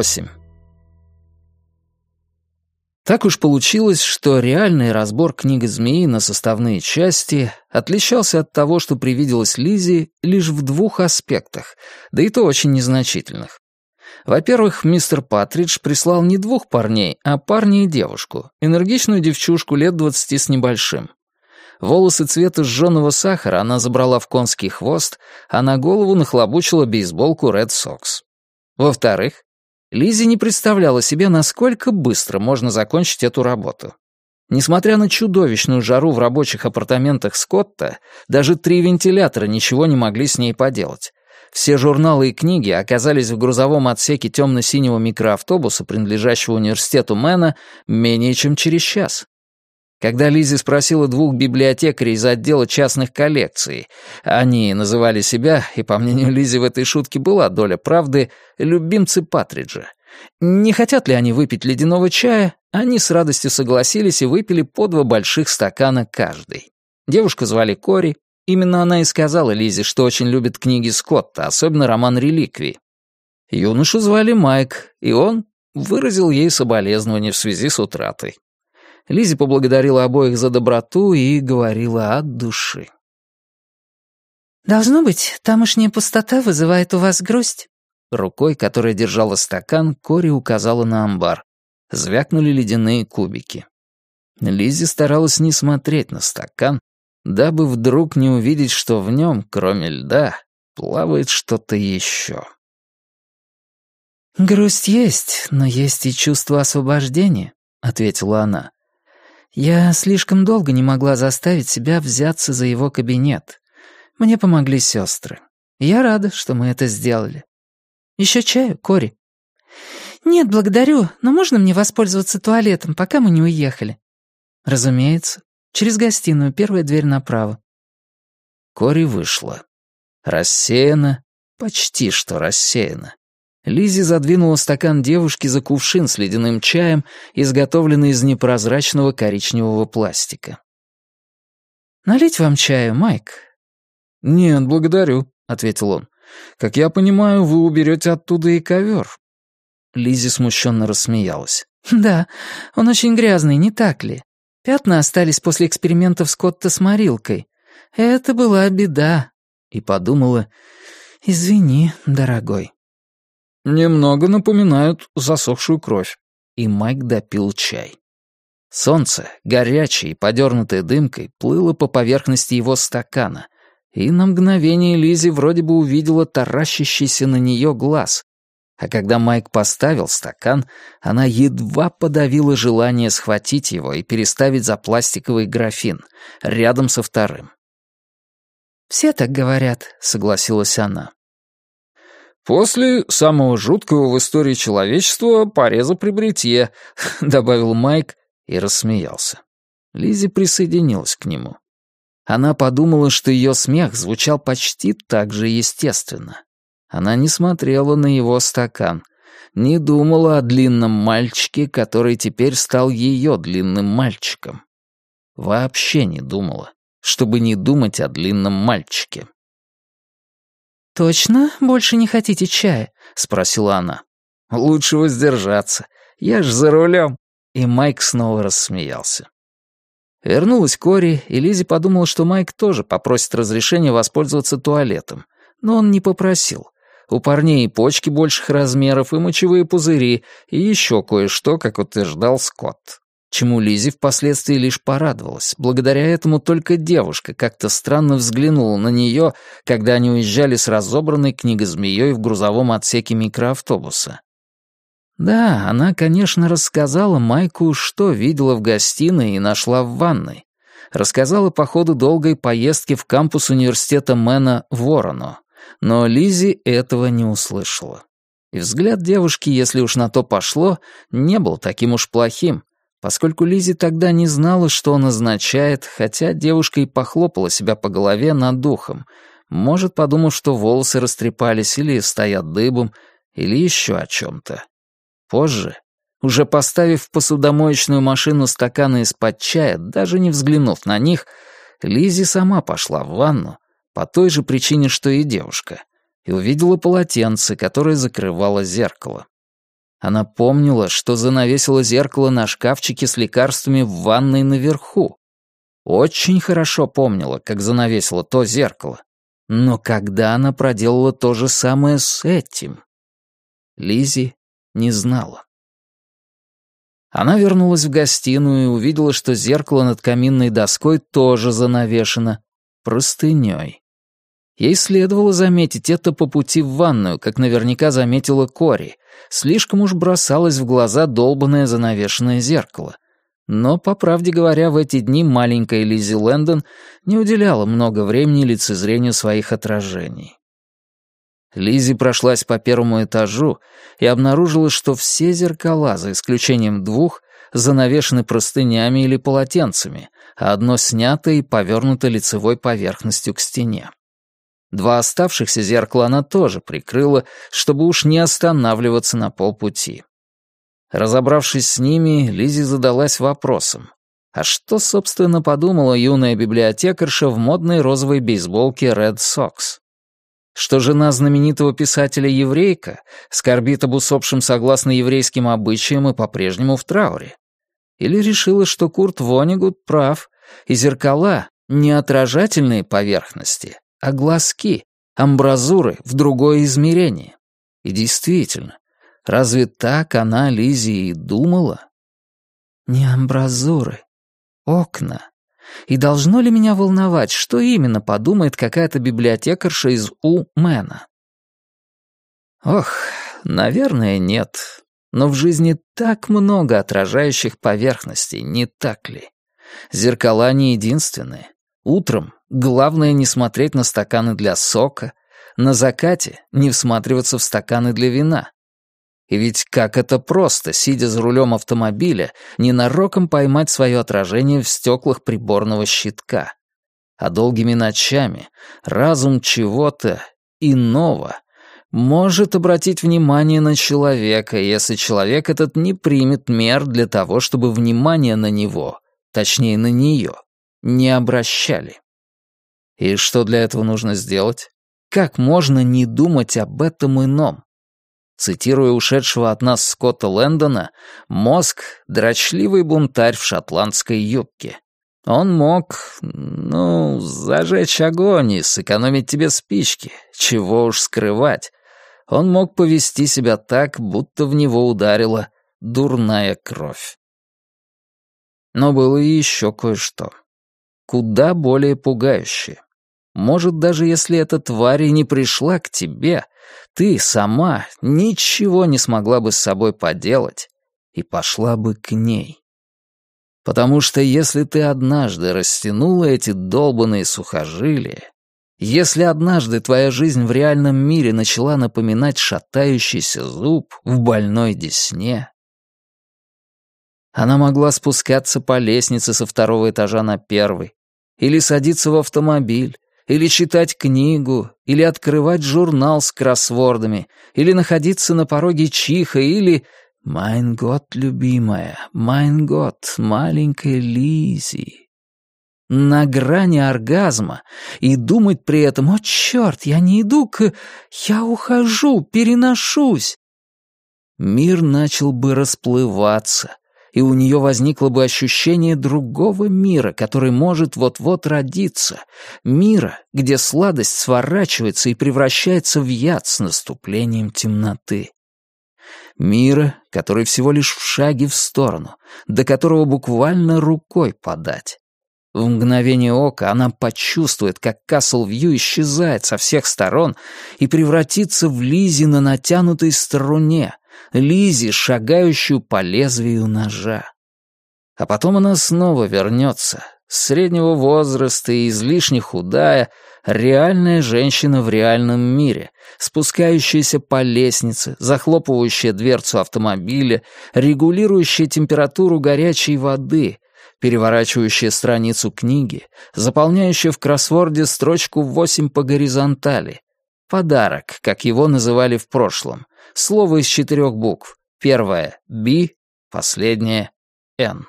8. Так уж получилось, что реальный разбор книги «Змеи» на составные части отличался от того, что привиделось Лизе, лишь в двух аспектах, да и то очень незначительных. Во-первых, мистер Патридж прислал не двух парней, а парня и девушку, энергичную девчушку лет двадцати с небольшим. Волосы цвета сжёного сахара она забрала в конский хвост, а на голову нахлобучила бейсболку Red Sox. Во-вторых, Лизи не представляла себе, насколько быстро можно закончить эту работу. Несмотря на чудовищную жару в рабочих апартаментах Скотта, даже три вентилятора ничего не могли с ней поделать. Все журналы и книги оказались в грузовом отсеке темно-синего микроавтобуса, принадлежащего университету Мэна, менее чем через час. Когда Лизи спросила двух библиотекарей из отдела частных коллекций, они называли себя, и по мнению Лизи в этой шутке была доля правды, любимцы Патриджа. Не хотят ли они выпить ледяного чая, они с радостью согласились и выпили по два больших стакана каждый. Девушку звали Кори, именно она и сказала Лизе, что очень любит книги Скотта, особенно роман «Реликвии». Юношу звали Майк, и он выразил ей соболезнования в связи с утратой. Лизи поблагодарила обоих за доброту и говорила от души. «Должно быть, тамошняя пустота вызывает у вас грусть». Рукой, которая держала стакан, Кори указала на амбар. Звякнули ледяные кубики. Лизи старалась не смотреть на стакан, дабы вдруг не увидеть, что в нем, кроме льда, плавает что-то еще. «Грусть есть, но есть и чувство освобождения», — ответила она. Я слишком долго не могла заставить себя взяться за его кабинет. Мне помогли сестры. Я рада, что мы это сделали. Еще чаю, Кори? Нет, благодарю, но можно мне воспользоваться туалетом, пока мы не уехали? Разумеется. Через гостиную, первая дверь направо. Кори вышла. Рассеяна, почти что рассеяна. Лизи задвинула стакан девушки за кувшин с ледяным чаем, изготовленный из непрозрачного коричневого пластика. «Налить вам чаю, Майк?» «Нет, благодарю», — ответил он. «Как я понимаю, вы уберете оттуда и ковер». Лизи смущенно рассмеялась. «Да, он очень грязный, не так ли? Пятна остались после экспериментов Скотта с морилкой. Это была беда». И подумала, «Извини, дорогой». Немного напоминают засохшую кровь. И Майк допил чай. Солнце, горячее и подернутое дымкой, плыло по поверхности его стакана, и на мгновение Лизи вроде бы увидела таращащийся на нее глаз. А когда Майк поставил стакан, она едва подавила желание схватить его и переставить за пластиковый графин, рядом со вторым. «Все так говорят», — согласилась она. «После самого жуткого в истории человечества пореза при бритье», — добавил Майк и рассмеялся. Лизи присоединилась к нему. Она подумала, что ее смех звучал почти так же естественно. Она не смотрела на его стакан, не думала о длинном мальчике, который теперь стал ее длинным мальчиком. Вообще не думала, чтобы не думать о длинном мальчике. «Точно больше не хотите чая?» — спросила она. «Лучше воздержаться. Я ж за рулем». И Майк снова рассмеялся. Вернулась Кори, и Лизи подумала, что Майк тоже попросит разрешения воспользоваться туалетом. Но он не попросил. У парней и почки больших размеров, и мочевые пузыри, и еще кое-что, как утверждал Скотт чему Лизи впоследствии лишь порадовалась. Благодаря этому только девушка как-то странно взглянула на нее, когда они уезжали с разобранной книгозмеей в грузовом отсеке микроавтобуса. Да, она, конечно, рассказала Майку, что видела в гостиной и нашла в ванной. Рассказала по ходу долгой поездки в кампус университета Мэна Ворону, но Лизи этого не услышала. И взгляд девушки, если уж на то пошло, не был таким уж плохим, Поскольку Лизи тогда не знала, что он означает, хотя девушка и похлопала себя по голове над духом, может, подумав, что волосы растрепались или стоят дыбом, или еще о чем-то. Позже, уже поставив в посудомоечную машину стаканы из-под чая, даже не взглянув на них, Лизи сама пошла в ванну, по той же причине, что и девушка, и увидела полотенце, которое закрывало зеркало. Она помнила, что занавесила зеркало на шкафчике с лекарствами в ванной наверху. Очень хорошо помнила, как занавесила то зеркало. Но когда она проделала то же самое с этим? Лизи не знала. Она вернулась в гостиную и увидела, что зеркало над каминной доской тоже занавешено простыней. Ей следовало заметить это по пути в ванную, как наверняка заметила Кори. Слишком уж бросалось в глаза долбанное занавешенное зеркало. Но, по правде говоря, в эти дни маленькая Лизи Лэндон не уделяла много времени лицезрению своих отражений. Лизи прошлась по первому этажу и обнаружила, что все зеркала, за исключением двух, занавешены простынями или полотенцами, а одно снято и повернуто лицевой поверхностью к стене. Два оставшихся зеркала она тоже прикрыла, чтобы уж не останавливаться на полпути. Разобравшись с ними, Лизи задалась вопросом. А что, собственно, подумала юная библиотекарша в модной розовой бейсболке Red Sox? что жена знаменитого писателя-еврейка скорбит об усопшем согласно еврейским обычаям и по-прежнему в трауре. Или решила, что Курт Вонигут прав, и зеркала — не отражательные поверхности, а глазки, амбразуры в другое измерение. И действительно, разве так она, Лизи, и думала? Не амбразуры, окна, и должно ли меня волновать, что именно подумает какая-то библиотекарша из У-Мэна? Ох, наверное, нет. Но в жизни так много отражающих поверхностей, не так ли? Зеркала не единственные. Утром главное не смотреть на стаканы для сока, на закате не всматриваться в стаканы для вина. И ведь как это просто, сидя за рулем автомобиля, ненароком поймать свое отражение в стеклах приборного щитка. А долгими ночами разум чего-то иного может обратить внимание на человека, если человек этот не примет мер для того, чтобы внимание на него, точнее на нее, не обращали. И что для этого нужно сделать? Как можно не думать об этом ином? Цитируя ушедшего от нас Скотта Лэндона, мозг — дрочливый бунтарь в шотландской юбке. Он мог, ну, зажечь огонь и сэкономить тебе спички, чего уж скрывать. Он мог повести себя так, будто в него ударила дурная кровь. Но было и еще кое-что. Куда более пугающее. Может, даже если эта тварь и не пришла к тебе, ты сама ничего не смогла бы с собой поделать и пошла бы к ней. Потому что если ты однажды растянула эти долбанные сухожилия, если однажды твоя жизнь в реальном мире начала напоминать шатающийся зуб в больной десне, она могла спускаться по лестнице со второго этажа на первый, или садиться в автомобиль, или читать книгу, или открывать журнал с кроссвордами, или находиться на пороге чиха, или... «Mein Gott, любимая, mein Gott, маленькая Лизи». На грани оргазма и думать при этом «О, черт, я не иду к... Я ухожу, переношусь». Мир начал бы расплываться, и у нее возникло бы ощущение другого мира, который может вот-вот родиться, мира, где сладость сворачивается и превращается в яд с наступлением темноты. Мира, который всего лишь в шаге в сторону, до которого буквально рукой подать. В мгновение ока она почувствует, как Каслвью исчезает со всех сторон и превратится в Лизи на натянутой струне, Лизи, шагающую по лезвию ножа. А потом она снова вернется, среднего возраста и излишне худая, реальная женщина в реальном мире, спускающаяся по лестнице, захлопывающая дверцу автомобиля, регулирующая температуру горячей воды, переворачивающая страницу книги, заполняющая в кроссворде строчку восемь по горизонтали. Подарок, как его называли в прошлом. Слово из четырех букв. Первое — «би», последнее — «н».